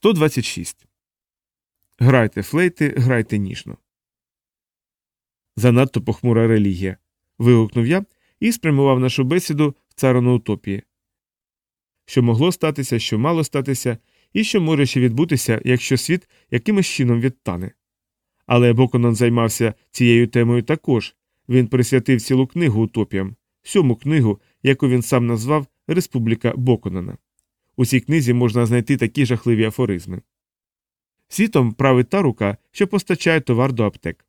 126. Грайте флейти, грайте ніжно. Занадто похмура релігія. вигукнув я і спрямував нашу бесіду в царину утопії. Що могло статися, що мало статися, і що може ще відбутися, якщо світ якимось чином відтане. Але Боконон займався цією темою також він присвятив цілу книгу утопіям, сьому книгу, яку він сам назвав Республіка Боконона. У цій книзі можна знайти такі жахливі афоризми. Світом править та рука, що постачає товар до аптек.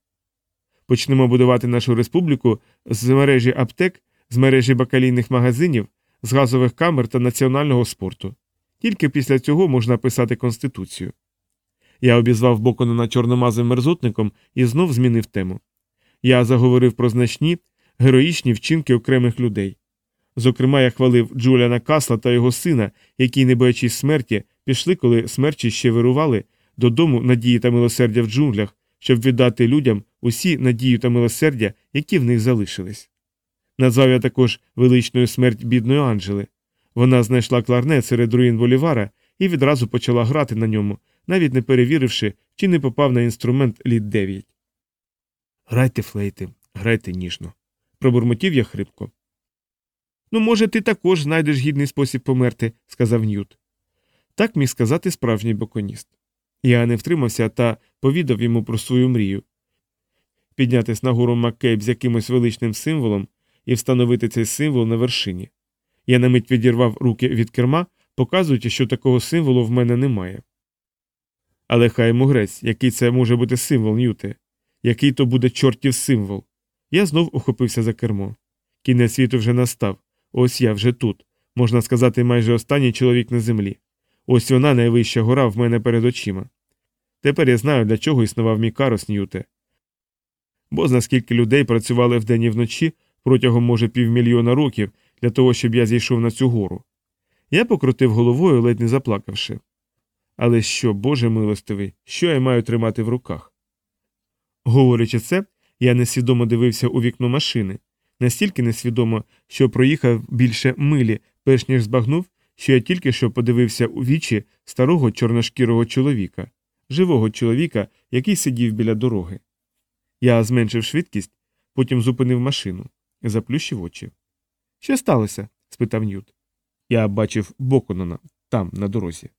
Почнемо будувати нашу республіку з мережі аптек, з мережі бакалійних магазинів, з газових камер та національного спорту. Тільки після цього можна писати Конституцію. Я обізвав Боконона чорномазим мерзотником і знов змінив тему. Я заговорив про значні, героїчні вчинки окремих людей. Зокрема, я хвалив Джуліана Касла та його сина, які, не боячись смерті, пішли, коли смерчі ще вирували, додому надії та милосердя в джунглях, щоб віддати людям усі надію та милосердя, які в них залишились. Назвав я також величною смерть бідної Анджели. Вона знайшла кларнет серед руїн Болівара і відразу почала грати на ньому, навіть не перевіривши, чи не попав на інструмент літ 9. Грайте, флейти, грайте ніжно. Пробурмотів я хрипко. Ну, може, ти також знайдеш гідний спосіб померти, сказав Ньют. Так міг сказати справжній боконіст. Я не втримався та повідав йому про свою мрію піднятись на гору Маккейб з якимось величним символом і встановити цей символ на вершині. Я на мить відірвав руки від керма, показуючи, що такого символу в мене немає. Але хай йому грець, який це може бути символ, Ньюте, який то буде чортів символ. Я знов ухопився за кермо. Кінець світу вже настав. Ось я вже тут. Можна сказати, майже останній чоловік на землі. Ось вона найвища гора в мене перед очима. Тепер я знаю, для чого існував мій карос Ньюте. Бо знаскільки людей працювали вдень і вночі протягом, може, півмільйона років для того, щоб я зійшов на цю гору. Я покрутив головою, ледь не заплакавши. Але що, Боже милостивий, що я маю тримати в руках? Говорячи це, я несвідомо дивився у вікно машини, настільки несвідомо, що проїхав більше милі, перш ніж збагнув, що я тільки що подивився у вічі старого чорношкірого чоловіка, живого чоловіка, який сидів біля дороги. Я зменшив швидкість, потім зупинив машину, заплющив очі. Що сталося? спитав Ньют. Я бачив Боконона там, на дорозі.